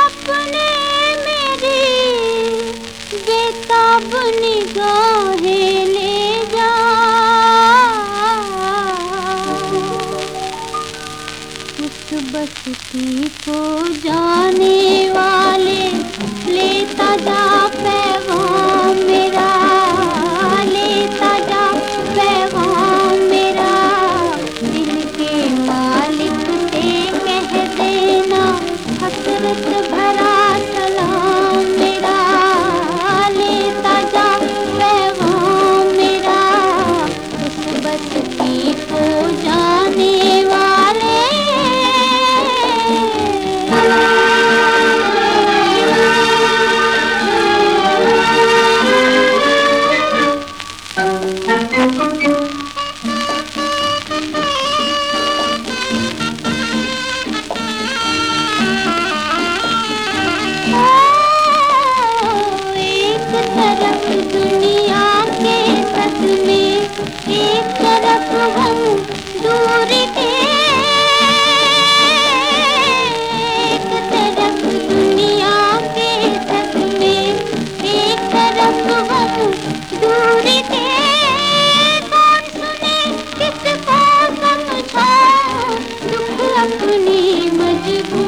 अपने मेरी बेताब निगाहें उस को जाने You.